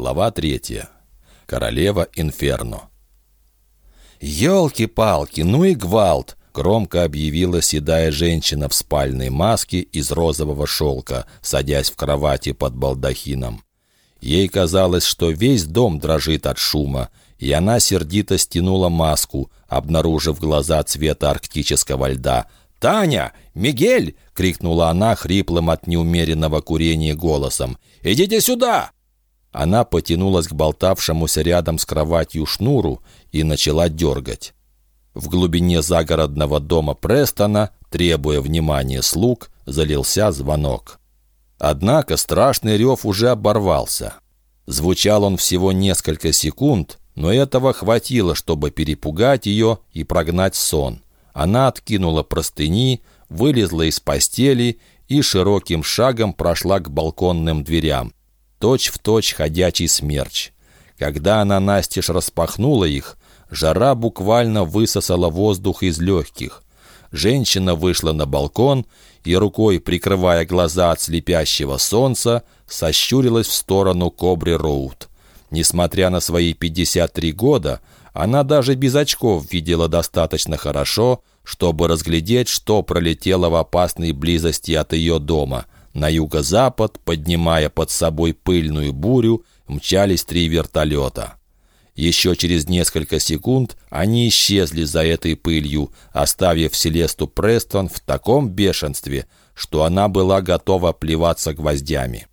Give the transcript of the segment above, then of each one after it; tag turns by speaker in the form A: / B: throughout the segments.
A: Глава третья. Королева Инферно. «Елки-палки, ну и гвалт!» — громко объявила седая женщина в спальной маске из розового шелка, садясь в кровати под балдахином. Ей казалось, что весь дом дрожит от шума, и она сердито стянула маску, обнаружив глаза цвета арктического льда. «Таня! Мигель!» — крикнула она хриплым от неумеренного курения голосом. «Идите сюда!» Она потянулась к болтавшемуся рядом с кроватью шнуру и начала дергать. В глубине загородного дома Престона, требуя внимания слуг, залился звонок. Однако страшный рев уже оборвался. Звучал он всего несколько секунд, но этого хватило, чтобы перепугать ее и прогнать сон. Она откинула простыни, вылезла из постели и широким шагом прошла к балконным дверям точь-в-точь ходячий смерч. Когда она настежь распахнула их, жара буквально высосала воздух из легких. Женщина вышла на балкон и, рукой прикрывая глаза от слепящего солнца, сощурилась в сторону Кобри-Роуд. Несмотря на свои 53 года, она даже без очков видела достаточно хорошо, чтобы разглядеть, что пролетело в опасной близости от ее дома — на юго-запад, поднимая под собой пыльную бурю, мчались три вертолета. Еще через несколько секунд они исчезли за этой пылью, оставив Селесту Престон в таком бешенстве, что она была готова плеваться гвоздями.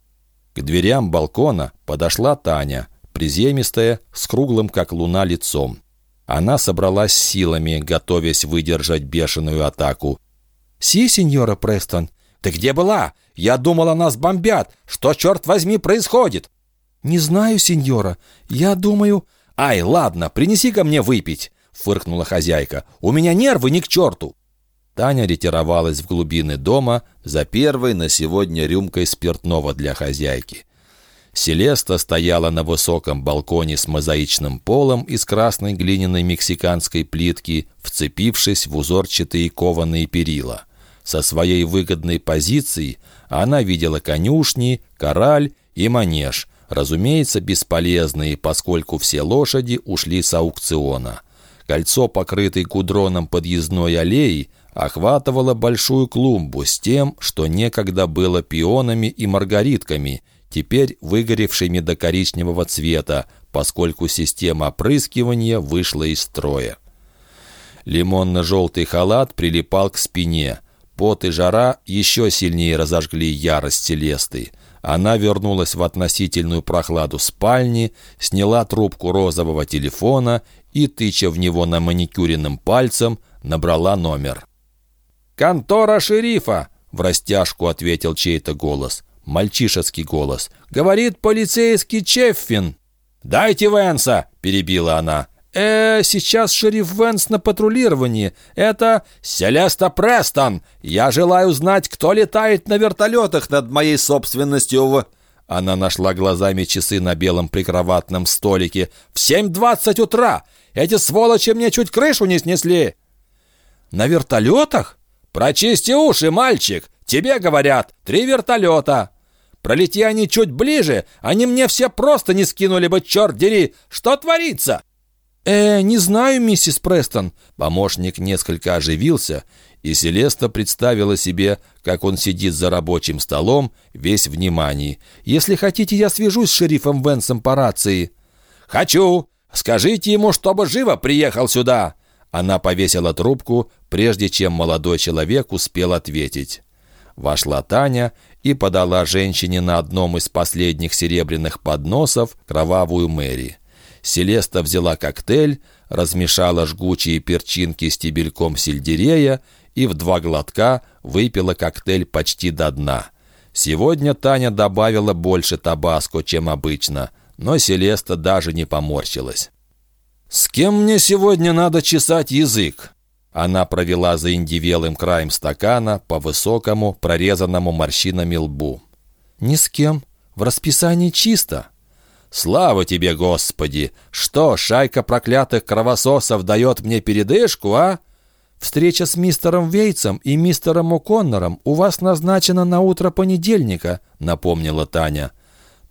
A: К дверям балкона подошла Таня, приземистая, с круглым, как луна, лицом. Она собралась силами, готовясь выдержать бешеную атаку.
B: «Си, сеньора Престон, ты где была? Я думала, нас бомбят. Что, черт возьми, происходит?»
C: «Не знаю, сеньора. Я думаю...»
B: «Ай, ладно, принеси ко мне выпить», — фыркнула хозяйка. «У меня нервы ни к черту».
A: Таня ретировалась в глубины дома за первой на сегодня рюмкой спиртного для хозяйки. Селеста стояла на высоком балконе с мозаичным полом из красной глиняной мексиканской плитки, вцепившись в узорчатые кованые перила. Со своей выгодной позиции она видела конюшни, кораль и манеж, разумеется, бесполезные, поскольку все лошади ушли с аукциона. Кольцо, покрытое кудроном подъездной аллеи, охватывало большую клумбу с тем, что некогда было пионами и маргаритками, теперь выгоревшими до коричневого цвета, поскольку система опрыскивания вышла из строя. Лимонно-желтый халат прилипал к спине – Пот и жара еще сильнее разожгли ярость Селесты. Она вернулась в относительную прохладу спальни, сняла трубку розового телефона и, тыча в него на маникюренным пальцем, набрала номер.
B: «Контора шерифа!» — в растяжку ответил чей-то голос. Мальчишеский голос. «Говорит полицейский Чеффин!» «Дайте Венса!» — перебила она э сейчас шериф Венс на патрулировании. Это Селеста Престон. Я желаю знать, кто летает на вертолетах над моей собственностью в...» Она нашла глазами часы на белом прикроватном столике. «В семь двадцать утра! Эти сволочи мне чуть крышу не снесли!» «На вертолетах?» «Прочисти уши, мальчик! Тебе говорят, три вертолета!» «Пролети они чуть ближе, они мне все просто не скинули бы, черт дери! Что творится?»
C: «Э, не знаю, миссис Престон».
A: Помощник несколько оживился, и Селеста представила себе, как он сидит за рабочим столом, весь внимание.
C: «Если хотите, я свяжусь с шерифом Венсом по рации».
B: «Хочу! Скажите ему, чтобы живо приехал сюда!»
A: Она повесила трубку, прежде чем молодой человек успел ответить. Вошла Таня и подала женщине на одном из последних серебряных подносов кровавую Мэри. Селеста взяла коктейль, размешала жгучие перчинки с стебельком сельдерея и в два глотка выпила коктейль почти до дна. Сегодня Таня добавила больше табаско, чем обычно, но Селеста даже не поморщилась. «С кем мне сегодня надо чесать язык?» Она провела за индивелым краем стакана по высокому, прорезанному морщинами лбу.
C: «Ни с кем. В расписании чисто».
B: «Слава тебе, Господи! Что, шайка проклятых кровососов дает мне передышку, а?»
C: «Встреча с мистером Вейтсом и мистером О'Коннором у вас назначена на утро понедельника», — напомнила Таня.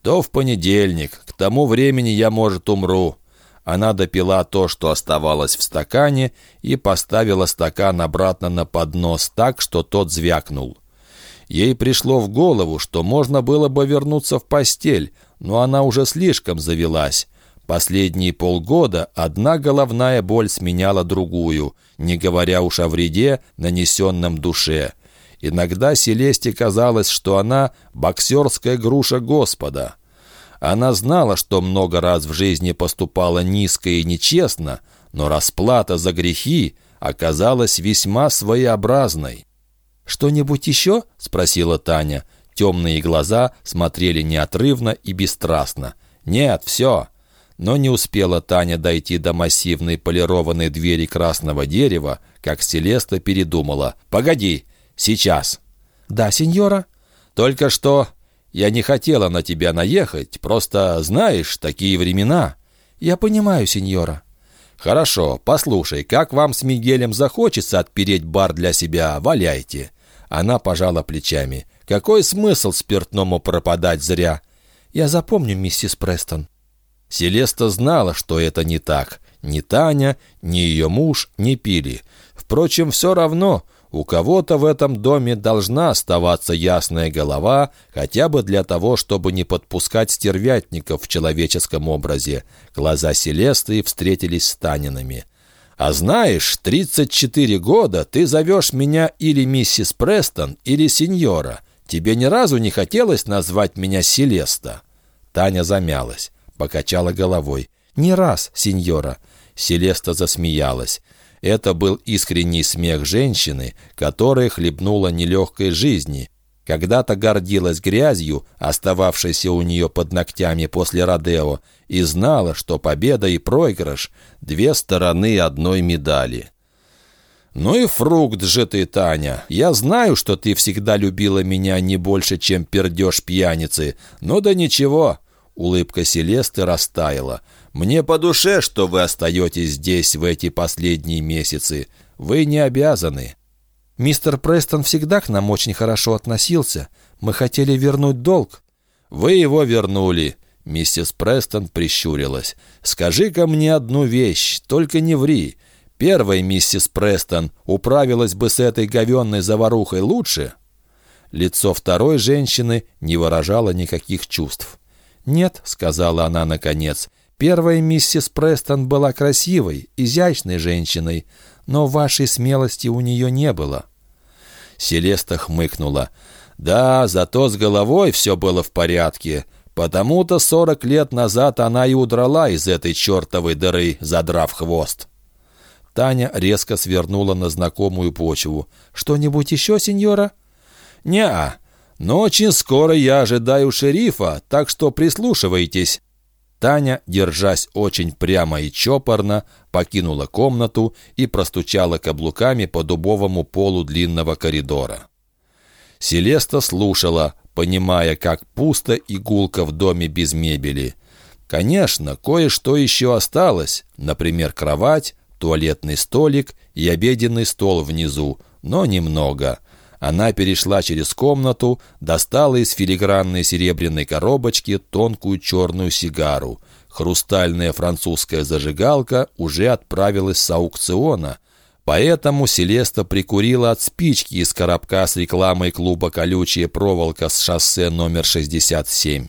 B: «То в понедельник. К
A: тому времени я, может, умру». Она допила то, что оставалось в стакане, и поставила стакан обратно на поднос так, что тот звякнул. Ей пришло в голову, что можно было бы вернуться в постель, но она уже слишком завелась. Последние полгода одна головная боль сменяла другую, не говоря уж о вреде, нанесенном душе. Иногда Селесте казалось, что она боксерская груша Господа. Она знала, что много раз в жизни поступала низко и нечестно, но расплата за грехи оказалась весьма своеобразной.
C: «Что-нибудь еще?»
A: — спросила Таня. Темные глаза смотрели неотрывно и бесстрастно. «Нет, все». Но не успела Таня дойти до массивной полированной двери красного дерева, как Селеста передумала. «Погоди, сейчас».
C: «Да, сеньора».
A: «Только что я не хотела на тебя наехать, просто, знаешь, такие времена».
C: «Я понимаю, сеньора».
A: «Хорошо, послушай, как вам с Мигелем захочется отпереть бар для себя, валяйте». Она пожала плечами. «Какой смысл спиртному пропадать зря?»
C: «Я запомню, миссис Престон».
A: Селеста знала, что это не так. Ни Таня, ни ее муж не пили. Впрочем, все равно у кого-то в этом доме должна оставаться ясная голова, хотя бы для того, чтобы не подпускать стервятников в человеческом образе. Глаза Селесты встретились с Танинами. «А знаешь, 34 года ты зовешь меня или миссис Престон, или сеньора. Тебе ни разу не хотелось назвать меня Селеста?» Таня замялась, покачала головой.
C: «Не раз, сеньора».
A: Селеста засмеялась. Это был искренний смех женщины, которая хлебнула нелегкой жизни. Когда-то гордилась грязью, остававшейся у нее под ногтями после Родео, и знала, что победа и проигрыш — две стороны одной медали. «Ну и фрукт же ты, Таня. Я знаю, что ты всегда любила меня не больше, чем пердеж пьяницы. Ну да ничего». Улыбка Селесты растаяла. «Мне по душе, что вы остаетесь здесь в эти последние месяцы. Вы не обязаны».
C: «Мистер Престон всегда к нам очень хорошо относился. Мы хотели вернуть долг».
A: «Вы его вернули». Миссис Престон прищурилась. «Скажи-ка мне одну вещь, только не ври. Первая миссис Престон управилась бы с этой говенной заварухой лучше?» Лицо второй женщины не выражало никаких чувств.
C: «Нет», — сказала она наконец, Первая миссис Престон была красивой, изящной женщиной, но вашей смелости у нее не было».
A: Селеста хмыкнула. «Да, зато с головой все было в порядке. Потому-то сорок лет назад она и удрала из этой чертовой дыры, задрав хвост».
C: Таня резко свернула на знакомую почву. «Что-нибудь еще, сеньора?»
A: «Не-а. Но очень скоро я ожидаю шерифа, так что прислушивайтесь». Таня, держась очень прямо и чопорно, покинула комнату и простучала каблуками по дубовому полу длинного коридора. Селеста слушала, понимая, как пусто и гулко в доме без мебели. Конечно, кое-что еще осталось, например, кровать, туалетный столик и обеденный стол внизу, но немного. Она перешла через комнату, достала из филигранной серебряной коробочки тонкую черную сигару. Хрустальная французская зажигалка уже отправилась с аукциона, поэтому Селеста прикурила от спички из коробка с рекламой клуба «Колючая проволока» с шоссе номер 67.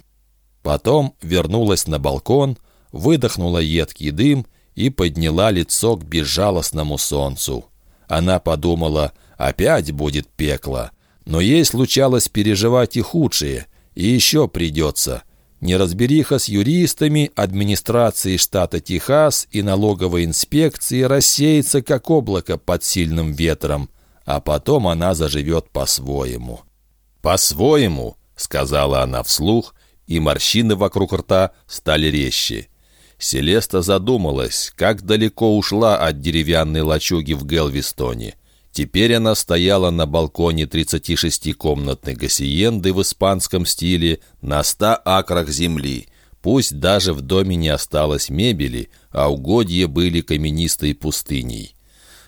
A: Потом вернулась на балкон, выдохнула едкий дым и подняла лицо к безжалостному солнцу. Она подумала – Опять будет пекло. Но ей случалось переживать и худшее. И еще придется. Неразбериха с юристами, администрацией штата Техас и налоговой инспекцией рассеется, как облако под сильным ветром. А потом она заживет по-своему. «По-своему», — сказала она вслух, и морщины вокруг рта стали резче. Селеста задумалась, как далеко ушла от деревянной лачуги в Гелвистоне. Теперь она стояла на балконе 36-комнатной гасиенды в испанском стиле на 100 акрах земли. Пусть даже в доме не осталось мебели, а угодья были каменистой пустыней.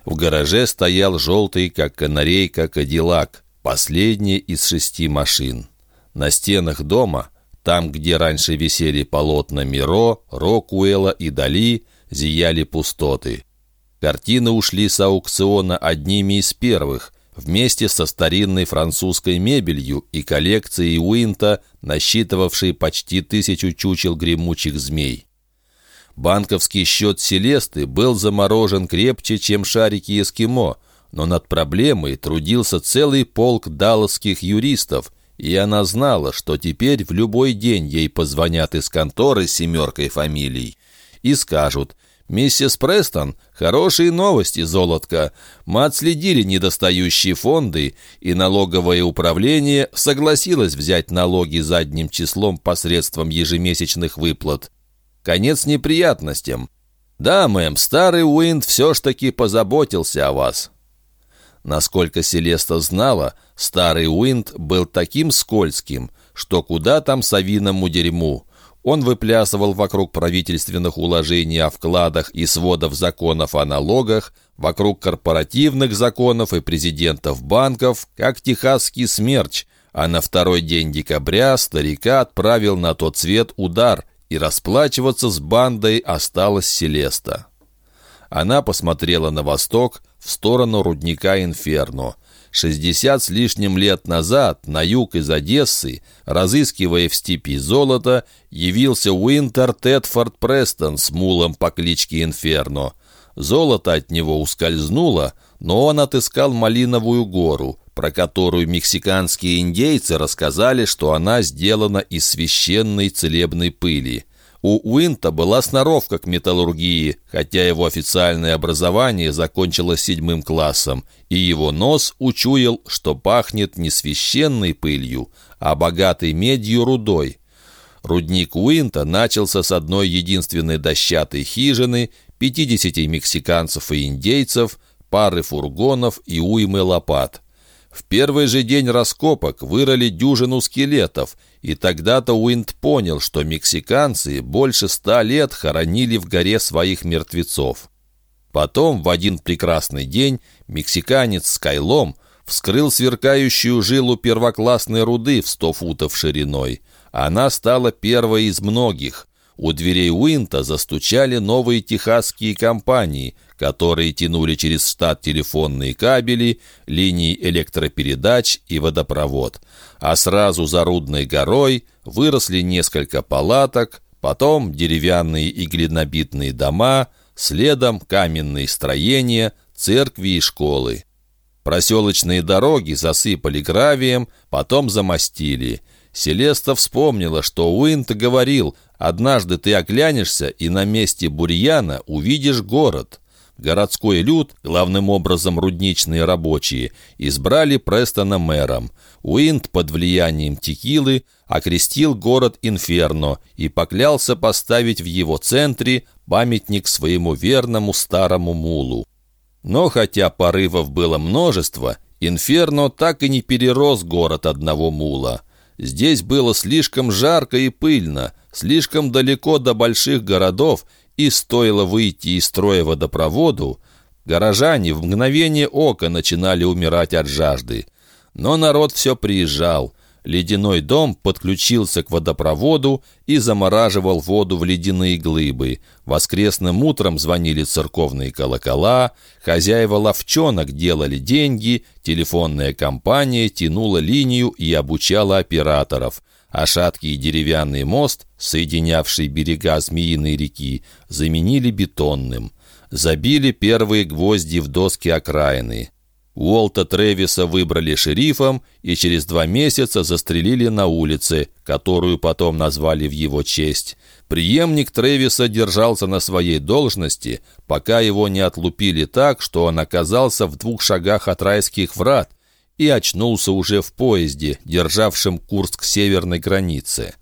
A: В гараже стоял желтый, как канарейка, кадиллак, последний из шести машин. На стенах дома Там, где раньше висели полотна Миро, Рокуэлла и Дали, зияли пустоты. Картины ушли с аукциона одними из первых, вместе со старинной французской мебелью и коллекцией Уинта, насчитывавшей почти тысячу чучел гремучих змей. Банковский счет Селесты был заморожен крепче, чем шарики эскимо, но над проблемой трудился целый полк далласских юристов, и она знала, что теперь в любой день ей позвонят из конторы с семеркой фамилий и скажут «Миссис Престон, хорошие новости, золотко. Мы отследили недостающие фонды, и налоговое управление согласилось взять налоги задним числом посредством ежемесячных выплат. Конец неприятностям. Да, мэм, старый Уинд все ж таки позаботился о вас». Насколько Селеста знала, старый Уинд был таким скользким, что куда там совиному дерьму. Он выплясывал вокруг правительственных уложений о вкладах и сводов законов о налогах, вокруг корпоративных законов и президентов банков, как техасский смерч, а на второй день декабря старика отправил на тот свет удар, и расплачиваться с бандой осталась Селеста. Она посмотрела на восток, в сторону рудника Инферно – Шестьдесят с лишним лет назад на юг из Одессы, разыскивая в степи золото, явился Уинтер Тетфорд Престон с мулом по кличке Инферно. Золото от него ускользнуло, но он отыскал Малиновую гору, про которую мексиканские индейцы рассказали, что она сделана из священной целебной пыли. У Уинта была сноровка к металлургии, хотя его официальное образование закончилось седьмым классом, и его нос учуял, что пахнет не священной пылью, а богатой медью рудой. Рудник Уинта начался с одной единственной дощатой хижины, 50 мексиканцев и индейцев, пары фургонов и уймы лопат. В первый же день раскопок вырыли дюжину скелетов, и тогда-то Уинт понял, что мексиканцы больше ста лет хоронили в горе своих мертвецов. Потом, в один прекрасный день, мексиканец Скайлом вскрыл сверкающую жилу первоклассной руды в сто футов шириной. Она стала первой из многих. У дверей Уинта застучали новые техасские компании, которые тянули через штат телефонные кабели, линии электропередач и водопровод. А сразу за Рудной горой выросли несколько палаток, потом деревянные и глинобитные дома, следом каменные строения, церкви и школы. Проселочные дороги засыпали гравием, потом замостили. Селеста вспомнила, что Уинт говорил, однажды ты оглянешься и на месте бурьяна увидишь город. Городской люд, главным образом рудничные рабочие, избрали Престона мэром. Уинд под влиянием текилы окрестил город Инферно и поклялся поставить в его центре памятник своему верному старому мулу. Но хотя порывов было множество, Инферно так и не перерос город одного мула. Здесь было слишком жарко и пыльно, слишком далеко до больших городов и стоило выйти из строя водопроводу, горожане в мгновение ока начинали умирать от жажды. Но народ все приезжал. Ледяной дом подключился к водопроводу и замораживал воду в ледяные глыбы. Воскресным утром звонили церковные колокола, хозяева ловчонок делали деньги, телефонная компания тянула линию и обучала операторов а шаткий деревянный мост, соединявший берега Змеиной реки, заменили бетонным. Забили первые гвозди в доски окраины. Уолта Тревиса выбрали шерифом и через два месяца застрелили на улице, которую потом назвали в его честь. Приемник Тревиса держался на своей должности, пока его не отлупили так, что он оказался в двух шагах от райских врат, и очнулся уже в поезде, державшем курс к северной границе.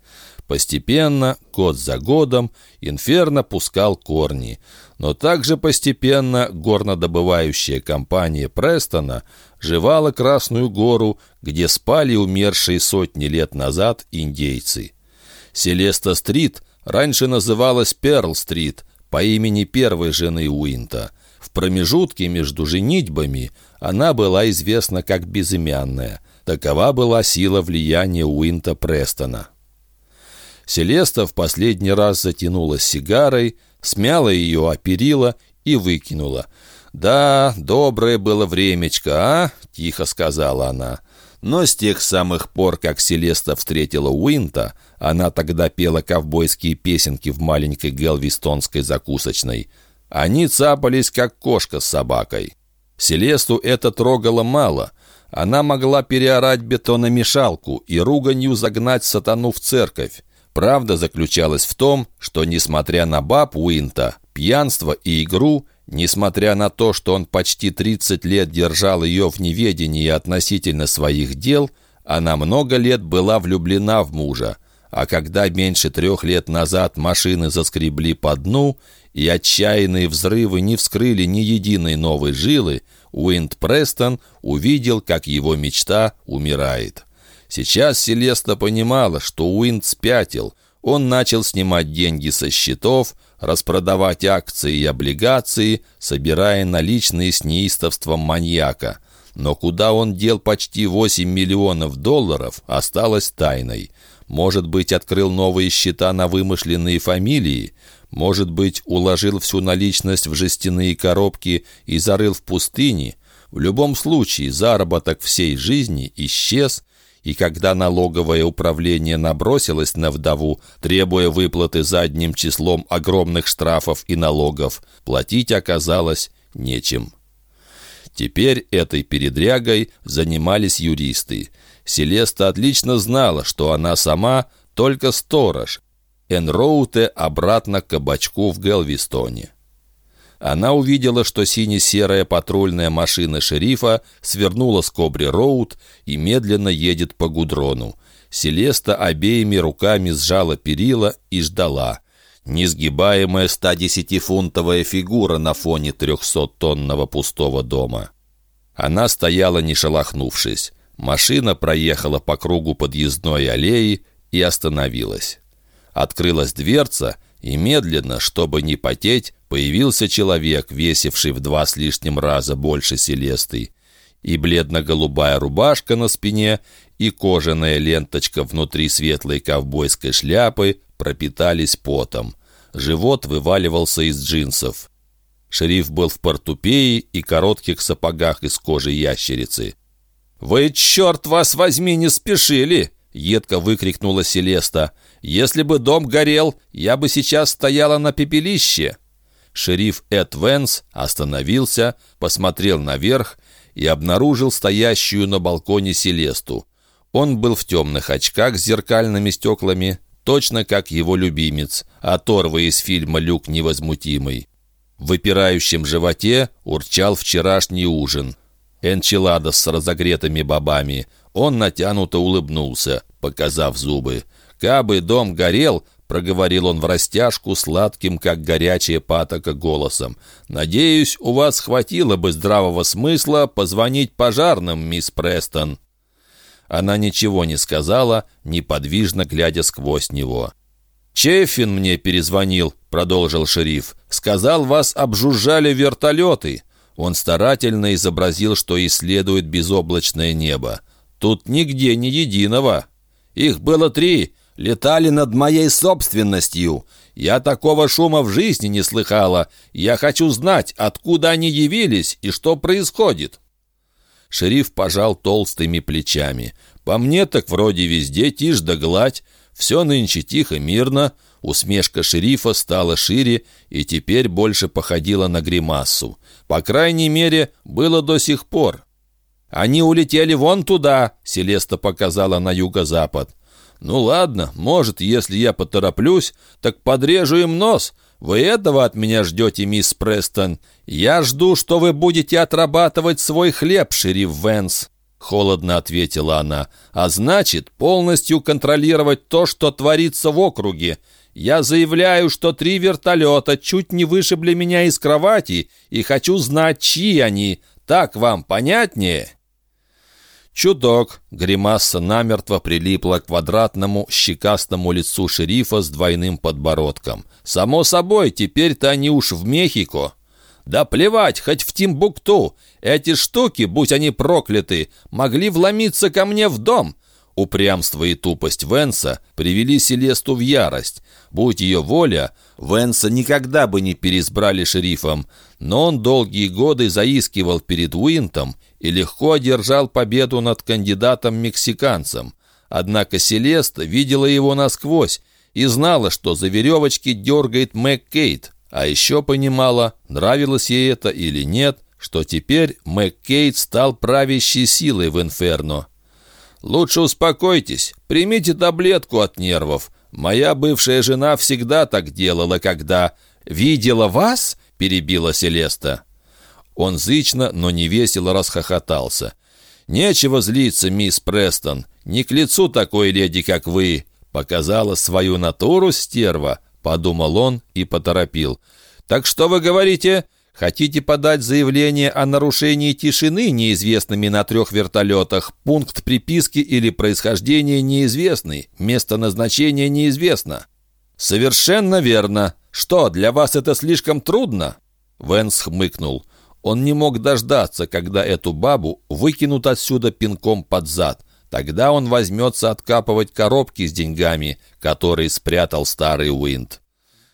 A: Постепенно, год за годом, Инферно пускал корни. Но также постепенно горнодобывающая компания Престона жевала Красную гору, где спали умершие сотни лет назад индейцы. Селеста-стрит раньше называлась Перл-стрит по имени первой жены Уинта. В промежутке между женитьбами она была известна как безымянная. Такова была сила влияния Уинта Престона. Селеста в последний раз затянула сигарой, смяла ее о перила и выкинула. «Да, доброе было времечко, а?» — тихо сказала она. Но с тех самых пор, как Селеста встретила Уинта, она тогда пела ковбойские песенки в маленькой гелвистонской закусочной, они цапались, как кошка с собакой. Селесту это трогало мало. Она могла переорать бетономешалку и руганью загнать сатану в церковь. Правда заключалась в том, что, несмотря на баб Уинта, пьянство и игру, несмотря на то, что он почти 30 лет держал ее в неведении относительно своих дел, она много лет была влюблена в мужа. А когда меньше трех лет назад машины заскребли по дну, и отчаянные взрывы не вскрыли ни единой новой жилы, Уинд Престон увидел, как его мечта умирает. Сейчас Селеста понимала, что Уинд спятил. Он начал снимать деньги со счетов, распродавать акции и облигации, собирая наличные с неистовством маньяка. Но куда он дел почти 8 миллионов долларов, осталось тайной. Может быть, открыл новые счета на вымышленные фамилии? Может быть, уложил всю наличность в жестяные коробки и зарыл в пустыне? В любом случае, заработок всей жизни исчез, и когда налоговое управление набросилось на вдову, требуя выплаты задним числом огромных штрафов и налогов, платить оказалось нечем. Теперь этой передрягой занимались юристы. Селеста отлично знала, что она сама только сторож, Энроуте обратно к кабачку в Гелвистоне. Она увидела, что сине-серая патрульная машина шерифа свернула с Кобри-Роуд и медленно едет по гудрону. Селеста обеими руками сжала перила и ждала. Несгибаемая 110-фунтовая фигура на фоне 300-тонного пустого дома. Она стояла, не шелохнувшись. Машина проехала по кругу подъездной аллеи и остановилась. Открылась дверца, и медленно, чтобы не потеть, появился человек, весивший в два с лишним раза больше Селесты. И бледно-голубая рубашка на спине, и кожаная ленточка внутри светлой ковбойской шляпы пропитались потом. Живот вываливался из джинсов. Шериф был в портупее и коротких сапогах из кожи ящерицы. «Вы, черт вас возьми, не спешили!» — едко выкрикнула Селеста. «Если бы дом горел, я бы сейчас стояла на пепелище». Шериф Эд Венс остановился, посмотрел наверх и обнаружил стоящую на балконе Селесту. Он был в темных очках с зеркальными стеклами, точно как его любимец, оторва из фильма «Люк невозмутимый». В выпирающем животе урчал вчерашний ужин. Энчиладос с разогретыми бобами. Он натянуто улыбнулся, показав зубы. «Кабы дом горел», — проговорил он в растяжку сладким, как горячая патока, голосом. «Надеюсь, у вас хватило бы здравого смысла позвонить пожарным, мисс Престон». Она ничего не сказала, неподвижно глядя сквозь него. «Чеффин мне перезвонил», — продолжил шериф. «Сказал, вас обжужжали вертолеты». Он старательно изобразил, что исследует безоблачное небо. «Тут нигде ни единого. Их было три, летали над моей собственностью. Я такого шума в жизни не слыхала. Я хочу знать, откуда они явились и что происходит». Шериф пожал толстыми плечами. «По мне так вроде везде тишь да гладь. Все нынче тихо, мирно». Усмешка шерифа стала шире и теперь больше походила на гримасу. По крайней мере, было до сих пор. «Они улетели вон туда», — Селеста показала на юго-запад. «Ну ладно, может, если я потороплюсь, так подрежу им нос. Вы этого от меня ждете, мисс Престон? Я жду, что вы будете отрабатывать свой хлеб, шериф Венс». Холодно ответила она. «А значит, полностью контролировать то, что творится в округе. Я заявляю, что три вертолета чуть не вышибли меня из кровати, и хочу знать, чьи они. Так вам понятнее?» Чудок. Гримаса намертво прилипла к квадратному, щекастому лицу шерифа с двойным подбородком. «Само собой, теперь-то они уж в Мехико». «Да плевать, хоть в Тимбукту! Эти штуки, будь они прокляты, могли вломиться ко мне в дом. Упрямство и тупость Венса привели Селесту в ярость. Будь ее воля, Венса никогда бы не переизбрали шерифом, но он долгие годы заискивал перед Уинтом и легко одержал победу над кандидатом-мексиканцем. Однако Селеста видела его насквозь и знала, что за веревочки дергает Маккейт, а еще понимала, нравилось ей это или нет, что теперь Маккейт стал правящей силой в Инферно. «Лучше успокойтесь, примите таблетку от нервов. Моя бывшая жена всегда так делала, когда...» «Видела вас?» — перебила Селеста. Он зычно, но не весело расхохотался. «Нечего злиться, мисс Престон. Не к лицу такой леди, как вы. Показала свою натуру стерва», — подумал он и поторопил. «Так что вы говорите? Хотите подать заявление о нарушении тишины неизвестными на трех вертолетах? Пункт приписки или происхождение неизвестный? Место назначения неизвестно?» «Совершенно верно. Что, для вас это слишком трудно?» Венс хмыкнул. Он не мог дождаться, когда эту бабу выкинут отсюда пинком под зад. Тогда он возьмется откапывать коробки с деньгами, которые спрятал старый Уинд.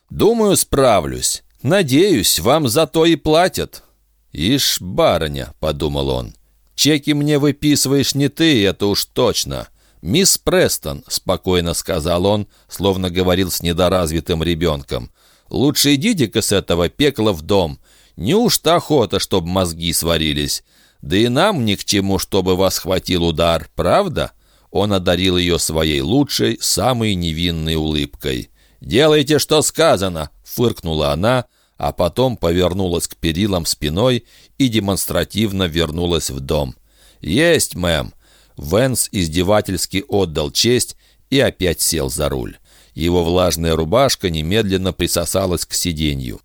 A: «Думаю, справлюсь. «Надеюсь, вам за то и платят». «Ишь, барыня», — подумал он, — «чеки мне выписываешь не ты, это уж точно». «Мисс Престон», — спокойно сказал он, словно говорил с недоразвитым ребенком, «лучше идите-ка с этого пекла в дом. Неужто охота, чтобы мозги сварились? Да и нам ни к чему, чтобы вас хватил удар, правда?» Он одарил ее своей лучшей, самой невинной улыбкой. «Делайте, что сказано!» — фыркнула она, а потом повернулась к перилам спиной и демонстративно вернулась в дом. «Есть, мэм!» Венс издевательски отдал честь и опять сел за руль. Его влажная рубашка немедленно присосалась к сиденью.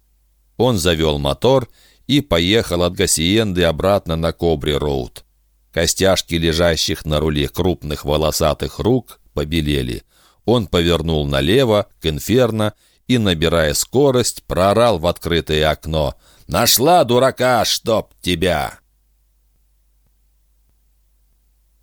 A: Он завел мотор и поехал от Гассиенды обратно на Кобри-Роуд. Костяшки лежащих на руле крупных волосатых рук побелели. Он повернул налево, к Инферно, и, набирая скорость, проорал в открытое окно. «Нашла дурака, чтоб тебя!»